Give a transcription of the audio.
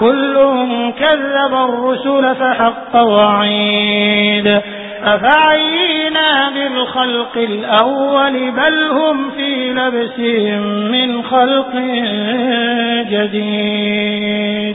كلهم كذب الرسل فحق وعيد. أفعينا بالخلق الأول بل هم في لبس من خلق جديد.